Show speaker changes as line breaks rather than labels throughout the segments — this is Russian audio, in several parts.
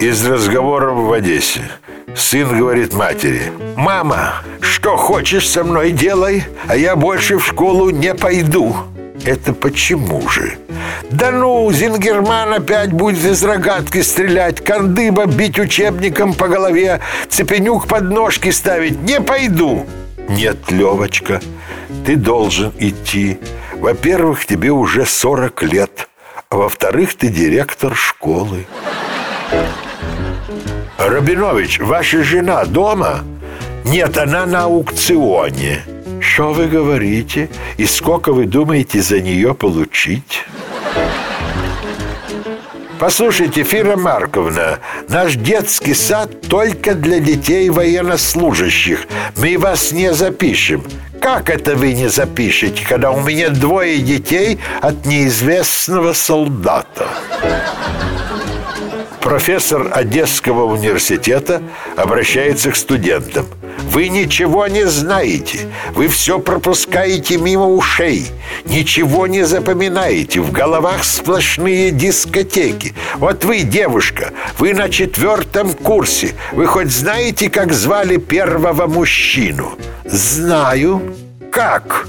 Из разговоров в Одессе. Сын говорит матери Мама, что хочешь со мной делай А я больше в школу не пойду Это почему же? Да ну, Зингерман опять будет из рогатки стрелять Кандыба бить учебником по голове Цепенюк под ножки ставить. Не пойду Нет, Левочка, ты должен идти. Во-первых, тебе уже 40 лет А во-вторых, ты директор школы Рабинович, ваша жена дома? Нет, она на аукционе. Что вы говорите? И сколько вы думаете за нее получить? Послушайте, Фира Марковна, наш детский сад только для детей военнослужащих. Мы вас не запишем. Как это вы не запишете, когда у меня двое детей от неизвестного солдата? Профессор Одесского университета обращается к студентам. Вы ничего не знаете. Вы все пропускаете мимо ушей. Ничего не запоминаете. В головах сплошные дискотеки. Вот вы, девушка, вы на четвертом курсе. Вы хоть знаете, как звали первого мужчину? Знаю. Как?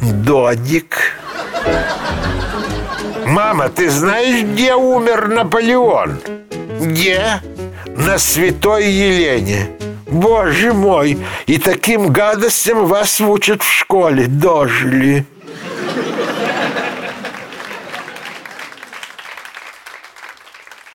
Додик. Мама, ты знаешь, где умер Наполеон? Где? На Святой Елене. Боже мой, и таким гадостям вас учат в школе, дожили.